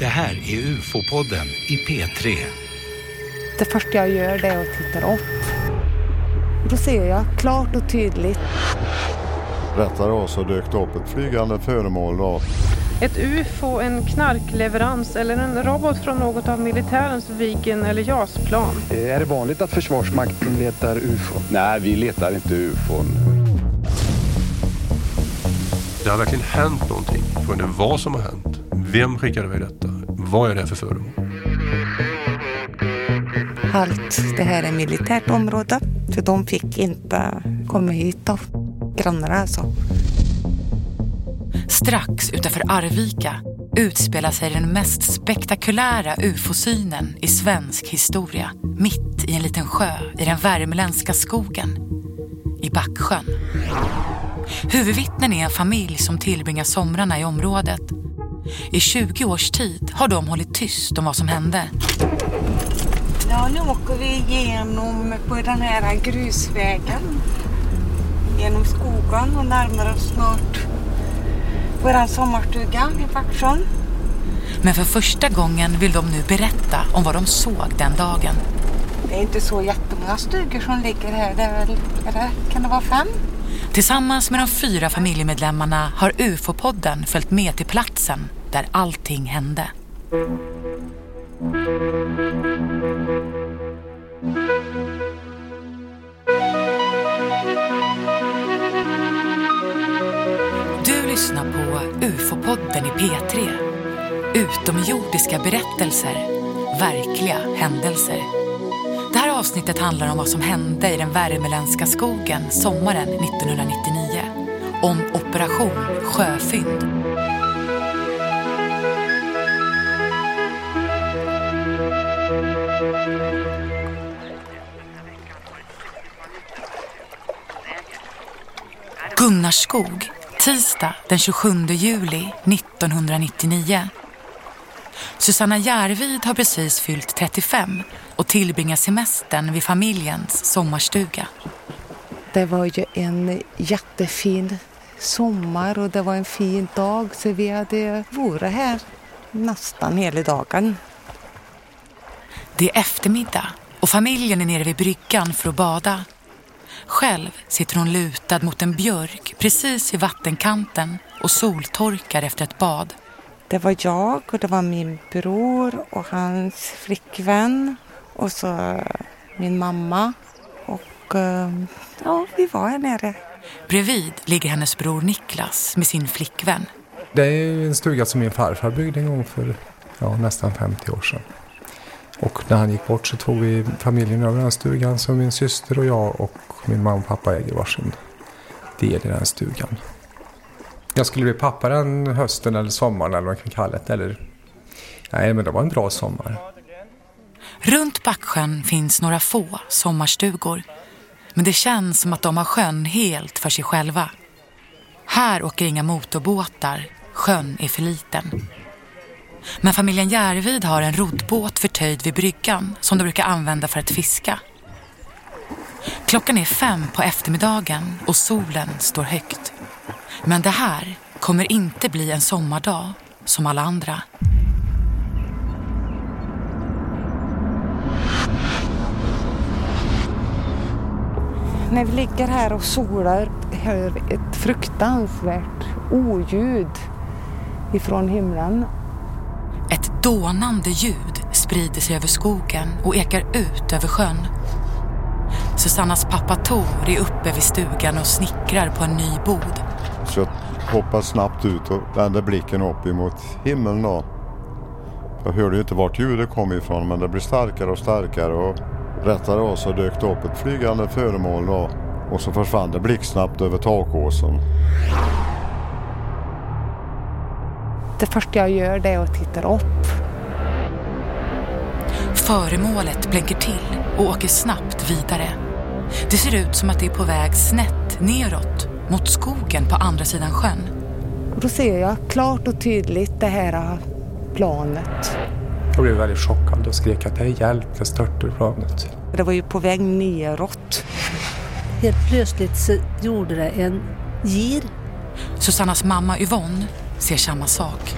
Det här är UFO-podden i P3. Det första jag gör det är att titta upp. Då ser jag klart och tydligt. Rättare då så dök det upp ett flygande föremål då. Ett UFO, en knarkleverans eller en robot från något av militärens Viggen eller JAS-plan. Är det vanligt att Försvarsmakten letar UFO? Nej, vi letar inte ufon. Det har verkligen hänt någonting. Frågan är vad som har hänt. Vem skickade iväg detta? Vad är det för föremål? Allt det här är militärt område. För de fick inte komma hit då. Grannar alltså. Strax utanför Arvika utspelar sig den mest spektakulära ufo-synen i svensk historia. Mitt i en liten sjö i den värmländska skogen. I Backsjön. Huvudvittnen är en familj som tillbringar somrarna i området. I 20 års tid har de hållit tyst om vad som hände. Ja, nu åker vi igenom på den här grusvägen. Genom skogen och närmar oss snart vår sommarstuga i Backsjön. Men för första gången vill de nu berätta om vad de såg den dagen. Det är inte så jättemånga stugor som ligger här. Det är väl, är det, kan det vara fem? Tillsammans med de fyra familjemedlemmarna har UFO-podden följt med till platsen där allting hände. Du lyssnar på UFO-podden i P3. Utomjordiska berättelser, verkliga händelser. Det här avsnittet handlar om vad som hände i den värmeländska skogen sommaren 1999. Om Operation Sjöfynd. Gunnarskog, tisdag den 27 juli 1999. Susanna Järvid har precis fyllt 35 och tillbringar semestern vid familjens sommarstuga. Det var ju en jättefin sommar och det var en fin dag så vi hade varit här nästan hela dagen. Det är eftermiddag och familjen är nere vid bryggan för att bada. Själv sitter hon lutad mot en björk precis vid vattenkanten och soltorkar efter ett bad. Det var jag och det var min bror och hans flickvän och så min mamma. Och eh, ja, vi var här nere. Bredvid ligger hennes bror Niklas med sin flickvän. Det är ju en stuga som min farfar byggde en gång för ja, nästan 50 år sedan. Och när han gick bort så tog vi familjen över den stugan så min syster och jag och min mamma och pappa äger varsin del i den stugan. Jag skulle bli pappa den hösten eller sommaren eller vad man kan kalla det. Eller... Nej, men det var en bra sommar. Runt Backsjön finns några få sommarstugor. Men det känns som att de har sjön helt för sig själva. Här åker inga motorbåtar. Sjön är för liten. Men familjen Järvid har en roddbåt förtöjd vid bryggan som de brukar använda för att fiska. Klockan är fem på eftermiddagen och solen står högt. Men det här kommer inte bli en sommardag som alla andra. När vi ligger här och solar hör ett fruktansvärt oljud ifrån himlen. Dånande ljud sprider sig över skogen och ekar ut över sjön. Susannas pappa Tor är uppe vid stugan och snickrar på en ny bod. Så jag hoppar snabbt ut och vänder blicken upp emot himlen då. Jag hörde ju inte vart ljudet kom ifrån men det blev starkare och starkare och rättare av så dök det upp ett flygande föremål då och så försvann det blixtsnabbt över takåsen. Det första jag gör det är att titta upp. Föremålet blänker till och åker snabbt vidare. Det ser ut som att det är på väg snett neråt mot skogen på andra sidan sjön. Och då ser jag klart och tydligt det här planet. Jag blev väldigt chockad och skrek att det är hjälp, det störtar planet. Det var ju på väg neråt. Helt plötsligt så gjorde det en gir. Susannas mamma Yvonne ser samma sak.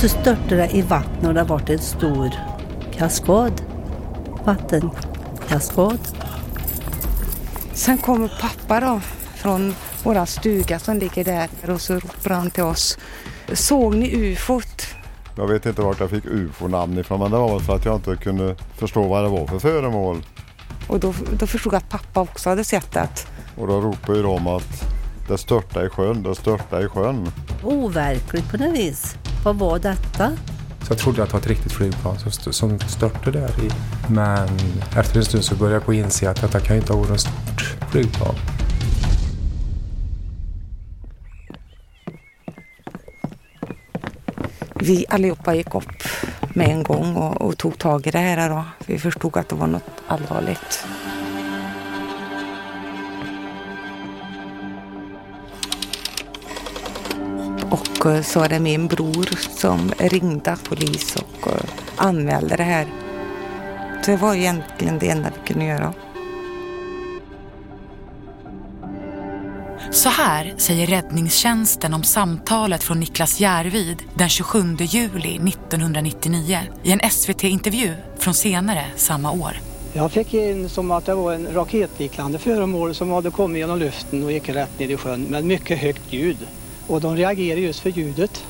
Så störtade det i vattnet och det varit en stor kaskad. Vattenkaskad. Sen kommer pappa då från våran stuga som ligger där och så ropar han till oss Såg ni ufot? Jag vet inte vart jag fick ufo-namn ifrån men det var för att jag inte kunde förstå vad det var för föremål. Och då, då förstod jag att pappa också hade sett det. Och då ropade ju de att det störtade i sjön, det störtade i sjön. Overkligt på något vis. Vad var detta? Så jag trodde att det var ett riktigt flygplan som, st- som störtade där i. Men efter en stund så började jag på inse att detta kan ju inte ha varit ett stort flygplan. Vi allihopa gick upp med en gång och, och tog tag i det här. Då. Vi förstod att det var något allvarligt. Och eh, så är det min bror som ringde polis och eh, anmälde det här. Så det var egentligen det enda vi kunde göra. Så här säger räddningstjänsten om samtalet från Niklas Järvid den 27 juli 1999 i en SVT-intervju från senare samma år. Jag fick in som att det var en raketliknande föremål som hade kommit genom luften och gick rätt ner i sjön med mycket högt ljud. Och de reagerade just för ljudet.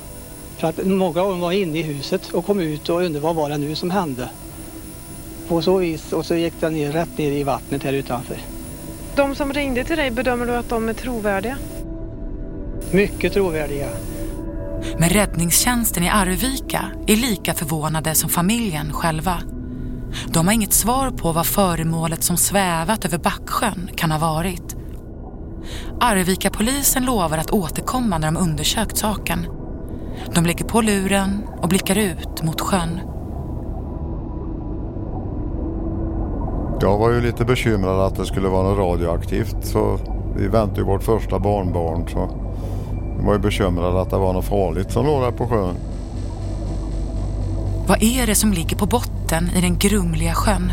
För att många av dem var inne i huset och kom ut och undrade vad var det nu som hände. På så vis och så gick den ner rätt ner i vattnet här utanför. De som ringde till dig, bedömer du att de är trovärdiga? Mycket trovärdiga. Men räddningstjänsten i Arvika är lika förvånade som familjen själva. De har inget svar på vad föremålet som svävat över Backsjön kan ha varit. Arvika-polisen lovar att återkomma när de undersökt saken. De lägger på luren och blickar ut mot sjön. Jag var ju lite bekymrad att det skulle vara något radioaktivt så vi väntade ju vårt första barnbarn så jag var ju bekymrad att det var något farligt som låg där på sjön. Vad är det som ligger på botten i den grumliga sjön?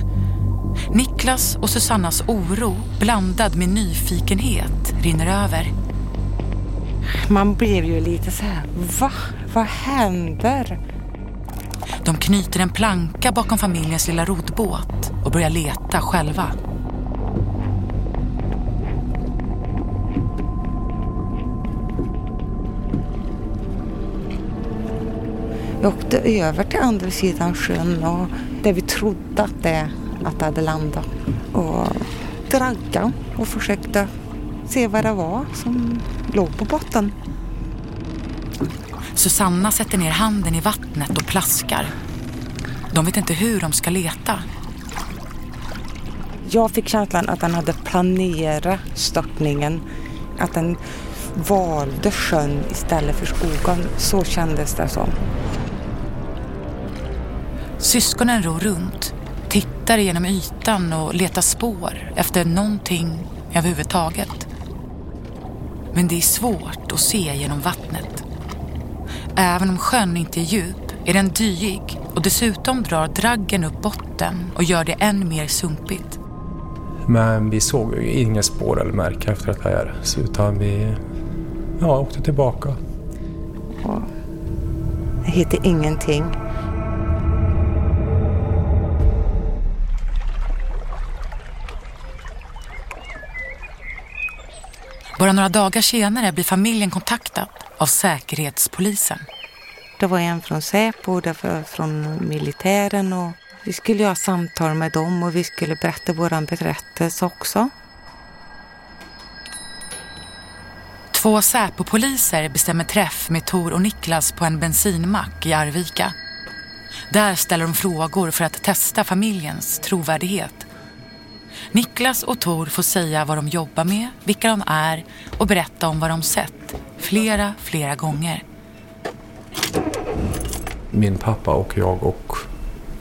Niklas och Susannas oro blandad med nyfikenhet rinner över. Man blev ju lite så här, va? Vad händer? De knyter en planka bakom familjens lilla roddbåt och börjar leta själva. Vi åkte över till andra sidan sjön och där vi trodde att det, att det hade landat. Och draggade och försökte se vad det var som låg på botten. Susanna sätter ner handen i vattnet och plaskar. De vet inte hur de ska leta. Jag fick känslan att han hade planerat störtningen. Att han valde sjön istället för skogen. Så kändes det som. Syskonen ror runt, tittar genom ytan och letar spår efter någonting överhuvudtaget. Men det är svårt att se genom vattnet. Även om sjön inte är djup är den dyig och dessutom drar draggen upp botten och gör det än mer sumpigt. Men vi såg ju inga spår eller märken efter det här. Så utan vi ja, åkte tillbaka. Och jag hittade ingenting. Bara några dagar senare blir familjen kontaktad av Säkerhetspolisen. Det var en från Säpo, det var från militären och vi skulle ha samtal med dem och vi skulle berätta våran berättelse också. Två Säpo-poliser bestämmer träff med Tor och Niklas på en bensinmack i Arvika. Där ställer de frågor för att testa familjens trovärdighet. Niklas och Tor får säga vad de jobbar med, vilka de är och berätta om vad de sett flera, flera gånger. Min pappa och jag och,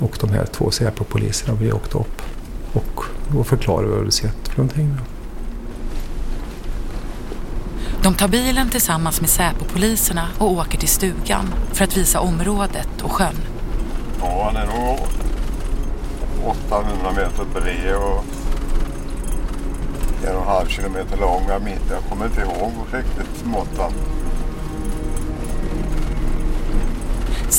och de här två Säpo-poliserna, vi åkte upp och, förklarade vad vi hade sett för någonting. De tar bilen tillsammans med Säpo-poliserna och åker till stugan för att visa området och sjön. Ja, han är nog 800 meter bred och en och en halv kilometer lång. Jag, minns, jag kommer inte ihåg riktigt måtten.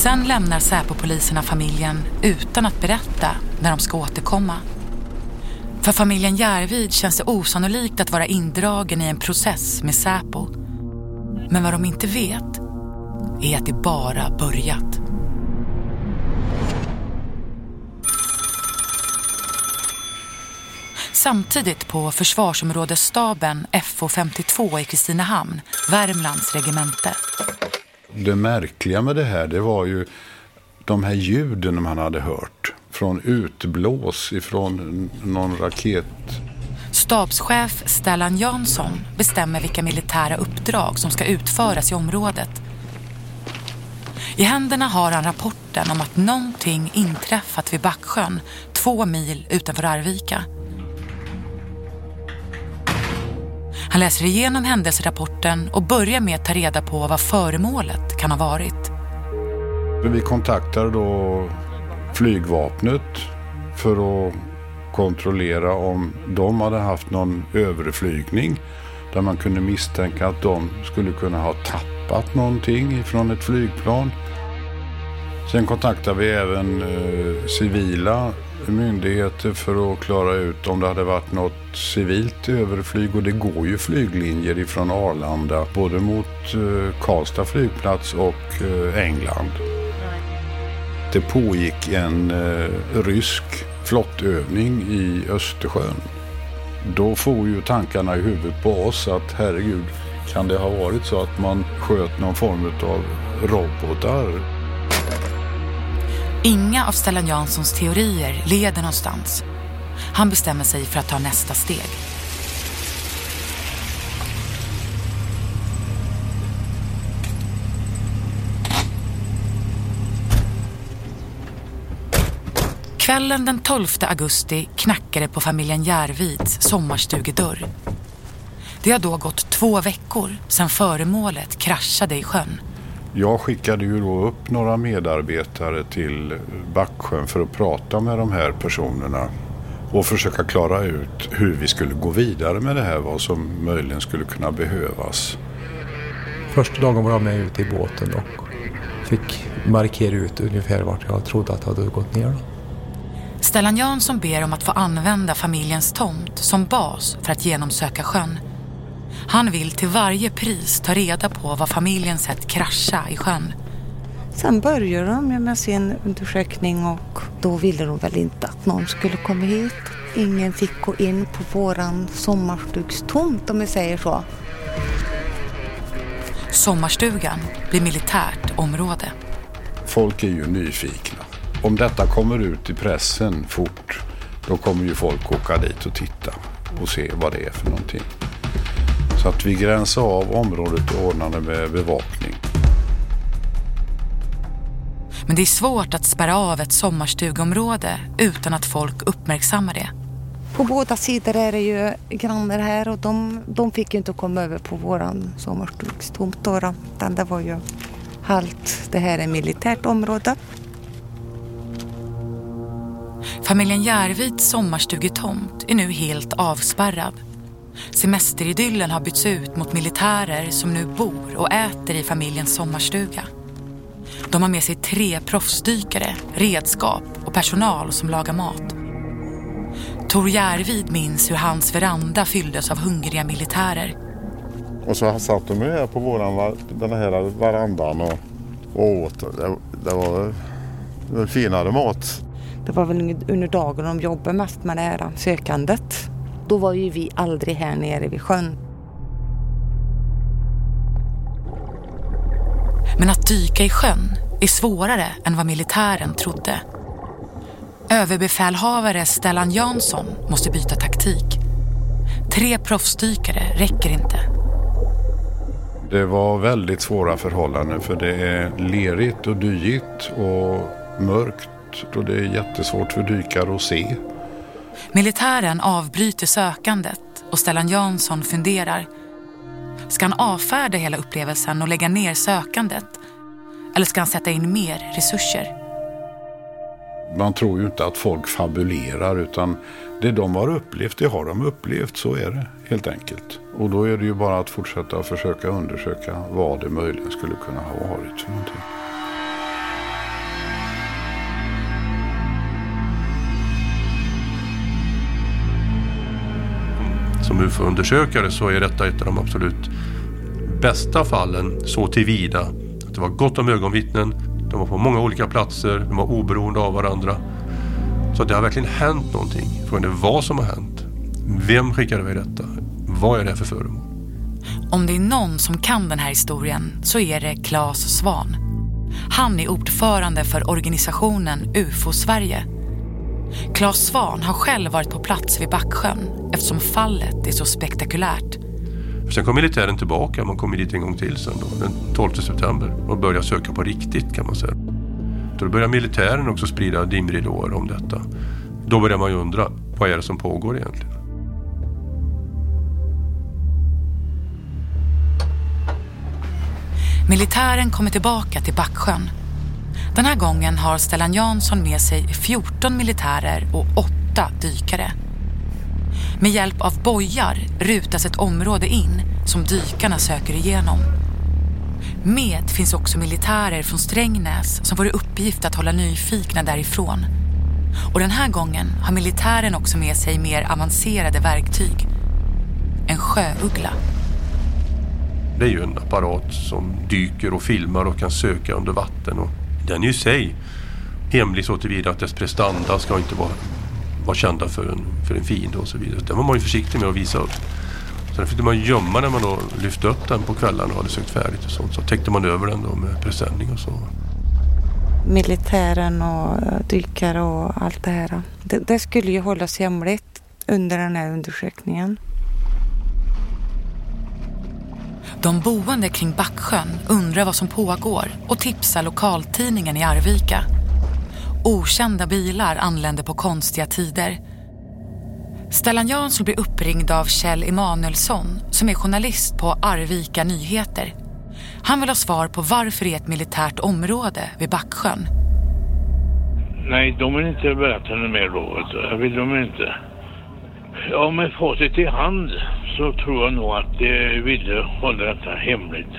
Sen lämnar Säpo-poliserna familjen utan att berätta när de ska återkomma. För familjen Järvid känns det osannolikt att vara indragen i en process med Säpo. Men vad de inte vet är att det bara börjat. Samtidigt på försvarsområdesstaben FO52 i Kristinehamn, Värmlands regemente. Det märkliga med det här det var ju de här ljuden man hade hört. Från utblås ifrån någon raket. Stabschef Stellan Jansson bestämmer vilka militära uppdrag som ska utföras i området. I händerna har han rapporten om att någonting inträffat vid Backsjön, två mil utanför Arvika. Han läser igenom händelserapporten och börjar med att ta reda på vad föremålet kan ha varit. Vi kontaktar då flygvapnet för att kontrollera om de hade haft någon överflygning där man kunde misstänka att de skulle kunna ha tappat någonting från ett flygplan. Sen kontaktade vi även eh, civila myndigheter för att klara ut om det hade varit något civilt överflyg och det går ju flyglinjer ifrån Arlanda både mot eh, Karlstad flygplats och eh, England. Det pågick en eh, rysk flottövning i Östersjön. Då får ju tankarna i huvudet på oss att herregud, kan det ha varit så att man sköt någon form av robotar? Inga av Stellan Janssons teorier leder någonstans. Han bestämmer sig för att ta nästa steg. Kvällen den 12 augusti knackade på familjen Järvids sommarstugedörr. Det har då gått två veckor sedan föremålet kraschade i sjön. Jag skickade ju då upp några medarbetare till Backsjön för att prata med de här personerna och försöka klara ut hur vi skulle gå vidare med det här, vad som möjligen skulle kunna behövas. Första dagen var jag med ute i båten och fick markera ut ungefär vart jag trodde att det hade gått ner. Stellan Jansson ber om att få använda familjens tomt som bas för att genomsöka sjön. Han vill till varje pris ta reda på vad familjen sett krascha i sjön. Sen började de med sin undersökning och då ville de väl inte att någon skulle komma hit. Ingen fick gå in på våran sommarstugstomt om vi säger så. Sommarstugan blir militärt område. Folk är ju nyfikna. Om detta kommer ut i pressen fort, då kommer ju folk åka dit och titta och se vad det är för någonting. Så att vi gränsar av området och ordnade med bevakning. Men det är svårt att spärra av ett sommarstugområde utan att folk uppmärksammar det. På båda sidor är det ju grannar här och de, de fick ju inte komma över på våran sommarstugstomt. Utan det var ju halt, det här är militärt område. Familjen Järvids sommarstugetomt är nu helt avspärrad. Semesteridyllen har bytts ut mot militärer som nu bor och äter i familjens sommarstuga. De har med sig tre proffsdykare, redskap och personal som lagar mat. Tor Järvid minns hur hans veranda fylldes av hungriga militärer. Och så satt de här på våran, den här verandan och, och åt. Det, det var finare mat. Det var väl under dagen de jobbade mest med det här sökandet. Då var ju vi aldrig här nere vid sjön. Men att dyka i sjön är svårare än vad militären trodde. Överbefälhavare Stellan Jansson måste byta taktik. Tre proffsdykare räcker inte. Det var väldigt svåra förhållanden för det är lerigt och dyigt och mörkt och det är jättesvårt för dykare att se. Militären avbryter sökandet och Stellan Jansson funderar. Ska han avfärda hela upplevelsen och lägga ner sökandet? Eller ska han sätta in mer resurser? Man tror ju inte att folk fabulerar utan det de har upplevt, det har de upplevt. Så är det helt enkelt. Och då är det ju bara att fortsätta försöka undersöka vad det möjligen skulle kunna ha varit för någonting. Som UFO-undersökare så är detta ett av de absolut bästa fallen så tillvida att det var gott om ögonvittnen. De var på många olika platser, de var oberoende av varandra. Så det har verkligen hänt någonting. Frågan är vad som har hänt. Vem skickade iväg detta? Vad är det för föremål? Om det är någon som kan den här historien så är det Claes Svan. Han är ordförande för organisationen UFO Sverige. Claes Svan har själv varit på plats vid Backsjön eftersom fallet är så spektakulärt. Sen kom militären tillbaka, man kom dit en gång till sen då, den 12 september och började söka på riktigt kan man säga. Då började militären också sprida dimridåer om detta. Då började man ju undra, vad är det som pågår egentligen? Militären kommer tillbaka till Backsjön. Den här gången har Stellan Jansson med sig 14 militärer och 8 dykare. Med hjälp av bojar rutas ett område in som dykarna söker igenom. Med finns också militärer från Strängnäs som får i uppgift att hålla nyfikna därifrån. Och den här gången har militären också med sig mer avancerade verktyg. En sjöuggla. Det är ju en apparat som dyker och filmar och kan söka under vatten. Och den är ju i sig hemlig så tillvida att dess prestanda ska inte vara, vara kända för en, för en fiende och så vidare. Den var man ju försiktig med att visa upp. Sen fick man gömma när man då lyfte upp den på kvällen och hade sökt färdigt och sånt. Så täckte man över den då med presenning och så. Militären och eh, dykare och allt det här. Det, det skulle ju hållas hemligt under den här undersökningen. De boende kring Backsjön undrar vad som pågår och tipsar lokaltidningen i Arvika. Okända bilar anländer på konstiga tider. Stellan Jansson blir uppringd av Kjell Emanuelsson som är journalist på Arvika Nyheter. Han vill ha svar på varför det är ett militärt område vid Backsjön. Nej, de vill inte berätta något mer då. Det vill de inte. Ja, med facit i hand så tror jag nog att de ville hålla detta hemligt.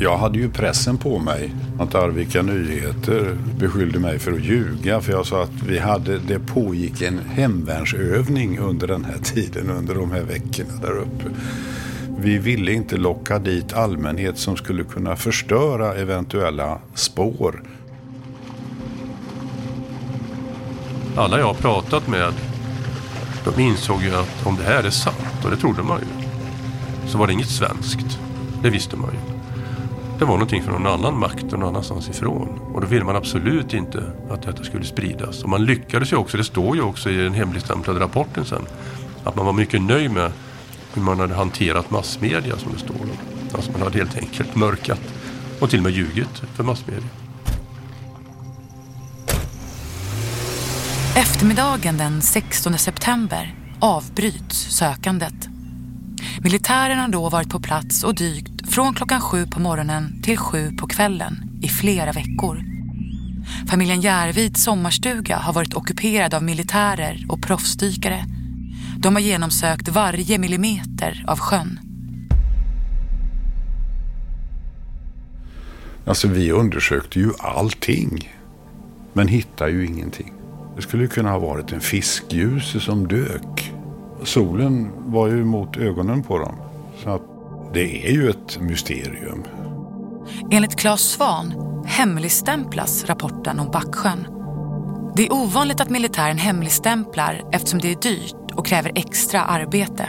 Jag hade ju pressen på mig att Arvika Nyheter beskyllde mig för att ljuga. För jag sa att vi hade, det pågick en hemvärnsövning under den här tiden, under de här veckorna där uppe. Vi ville inte locka dit allmänhet som skulle kunna förstöra eventuella spår. Alla jag har pratat med de insåg ju att om det här är sant, och det trodde man ju, så var det inget svenskt. Det visste man ju. Det var någonting från någon annan makt och någon annanstans ifrån. Och då ville man absolut inte att detta skulle spridas. Och man lyckades ju också, det står ju också i den hemligstämplade rapporten sen, att man var mycket nöjd med hur man hade hanterat massmedia som det står. Alltså man hade helt enkelt mörkat och till och med ljugit för massmedia. Eftermiddagen den 16 september avbryts sökandet. Militären har då varit på plats och dykt från klockan sju på morgonen till sju på kvällen i flera veckor. Familjen Järvids sommarstuga har varit ockuperad av militärer och proffsdykare. De har genomsökt varje millimeter av sjön. Alltså vi undersökte ju allting. Men hittade ju ingenting. Det skulle kunna ha varit en fiskljus som dök. Solen var ju mot ögonen på dem. Så att det är ju ett mysterium. Enligt Claes Svan hemligstämplas rapporten om Backsjön. Det är ovanligt att militären hemligstämplar eftersom det är dyrt och kräver extra arbete.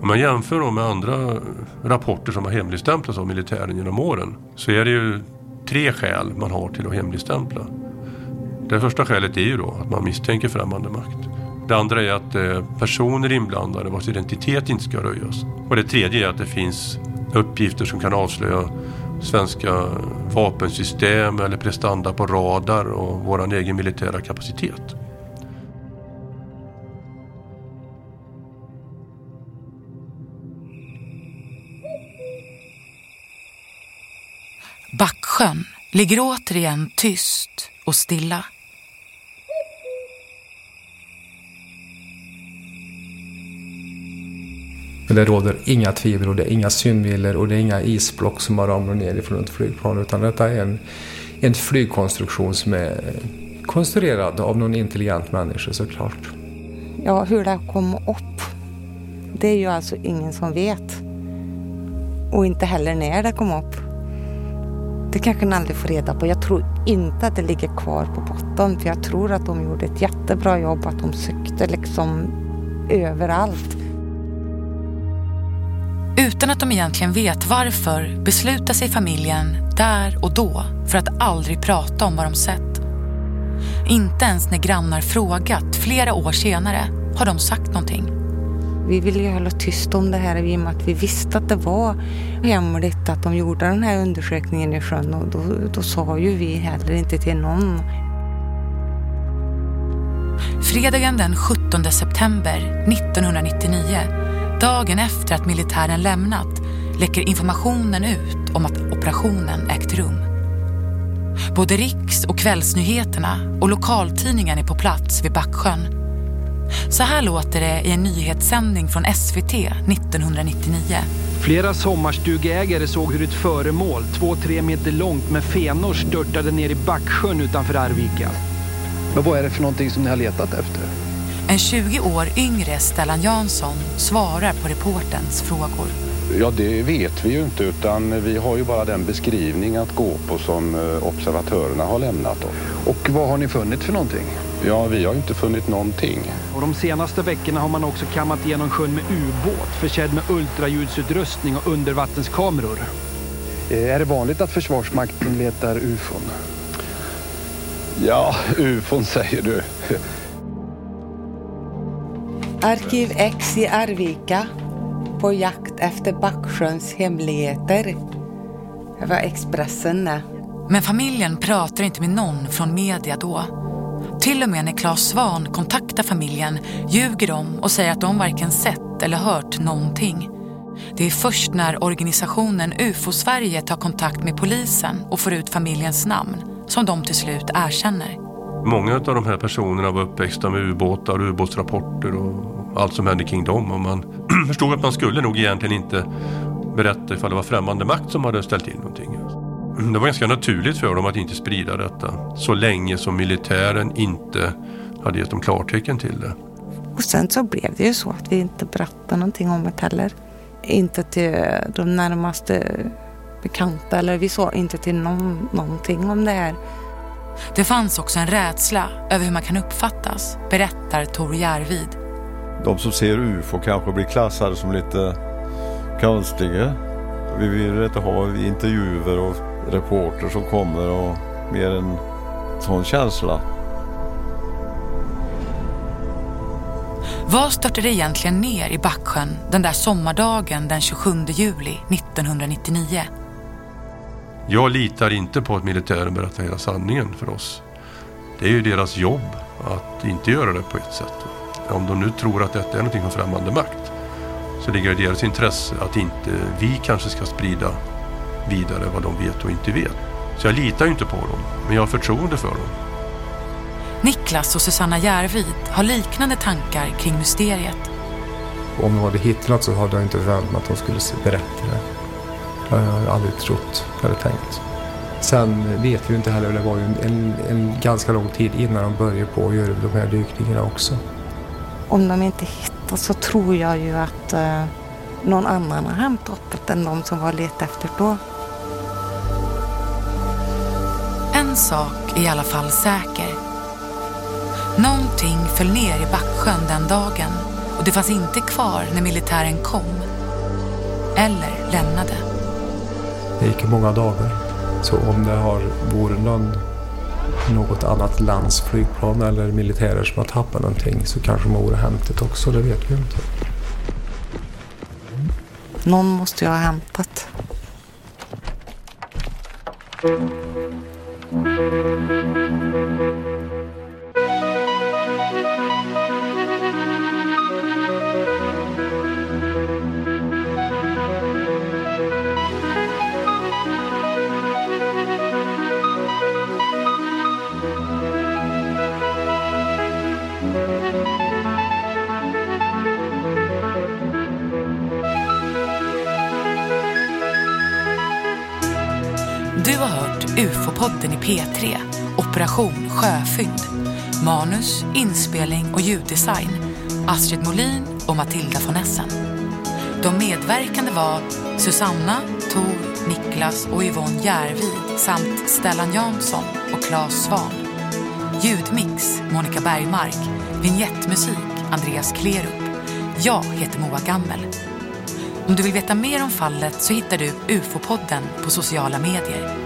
Om man jämför då med andra rapporter som har hemligstämplats av militären genom åren så är det ju tre skäl man har till att hemligstämpla. Det första skälet är ju då att man misstänker främmande makt. Det andra är att eh, personer inblandade vars identitet inte ska röjas. Och det tredje är att det finns uppgifter som kan avslöja svenska vapensystem eller prestanda på radar och vår egen militära kapacitet. Backsjön ligger återigen tyst och stilla. Men det råder inga tvivel och det är inga synvillor och det är inga isblock som har ramlat ner ifrån ett flygplan utan detta är en, en flygkonstruktion som är konstruerad av någon intelligent människa såklart. ja, hur det kom upp. Det är ju alltså ingen som vet. Och inte heller när det kom upp. Det kanske ni aldrig får reda på. Jag tror inte att det ligger kvar på botten. För jag tror att de gjorde ett jättebra jobb. Att de sökte liksom överallt. Utan att de egentligen vet varför beslutar sig familjen där och då för att aldrig prata om vad de sett. Inte ens när grannar frågat flera år senare har de sagt någonting. Vi ville ju hålla tyst om det här i och med att vi visste att det var hemligt att de gjorde den här undersökningen i sjön och då, då sa ju vi heller inte till någon. Fredagen den 17 september 1999, dagen efter att militären lämnat, läcker informationen ut om att operationen ägt rum. Både Riks och kvällsnyheterna och lokaltidningen är på plats vid Backsjön. Så här låter det i en nyhetssändning från SVT 1999. Flera sommarstugeägare såg hur ett föremål, 2-3 meter långt med fenor, störtade ner i Backsjön utanför Arvika. Men vad är det för någonting som ni har letat efter? En 20 år yngre Stellan Jansson svarar på reportens frågor. Ja, det vet vi ju inte utan vi har ju bara den beskrivning att gå på som eh, observatörerna har lämnat. Då. Och vad har ni funnit för någonting? Ja, vi har inte funnit någonting. Och de senaste veckorna har man också kammat igenom sjön med ubåt försedd med ultraljudsutrustning och undervattenskameror. Eh, Är det vanligt att Försvarsmakten letar ufon? Ja, ufon säger du. Arkiv X i Arvika på jakt efter Backsjöns hemligheter. Det var Expressen det. Men familjen pratar inte med någon från media då. Till och med när Claes Svan kontaktar familjen ljuger de och säger att de varken sett eller hört någonting. Det är först när organisationen UFO Sverige tar kontakt med polisen och får ut familjens namn som de till slut erkänner. Många av de här personerna var uppväxta med ubåtar och ubåtsrapporter och allt som hände kring dem. Och man förstod att man skulle nog egentligen inte berätta ifall det var främmande makt som hade ställt till någonting. Det var ganska naturligt för dem att inte sprida detta så länge som militären inte hade gett dem klartecken till det. Och sen så blev det ju så att vi inte berättade någonting om det heller. Inte till de närmaste bekanta eller vi sa inte till någon någonting om det här. Det fanns också en rädsla över hur man kan uppfattas, berättar Tor Järvid. De som ser UFO kanske blir klassade som lite konstiga. Vi vill inte ha intervjuer och reporter som kommer och mer en sån känsla. Vad störtade egentligen ner i Backsjön den där sommardagen den 27 juli 1999? Jag litar inte på att militären berättar hela sanningen för oss. Det är ju deras jobb att inte göra det på ett sätt. Om de nu tror att detta är någonting från främmande makt så ligger det i deras intresse att inte vi kanske ska sprida vidare vad de vet och inte vet. Så jag litar ju inte på dem, men jag har förtroende för dem. Niklas och Susanna Järvid har liknande tankar kring mysteriet. Om de hade hittat något så hade jag inte förväntat mig att de skulle berätta det. Det har jag aldrig trott eller tänkt. Sen vet vi ju inte heller, det var ju en, en, en ganska lång tid innan de började på att göra de här dykningarna också. Om de inte hittar så tror jag ju att eh, någon annan har hämtat upp det än de som var letat efter då. En sak är i alla fall säker. Någonting föll ner i Backsjön den dagen och det fanns inte kvar när militären kom. Eller lämnade. Det gick många dagar. Så om det har vore någon, något annat lands flygplan eller militärer som har tappat någonting så kanske de vore hämtat också, det vet vi inte. Någon måste ju ha hämtat. Mm. UFO-podden i P3, Operation Sjöfynd. Manus, inspelning och ljuddesign Astrid Molin och Matilda von Essen. De medverkande var Susanna, Tor, Niklas och Yvonne Järvid samt Stellan Jansson och Claes Svan. Ljudmix Monica Bergmark. Vignettmusik Andreas Klerup. Jag heter Moa Gammel. Om du vill veta mer om fallet så hittar du UFO-podden på sociala medier.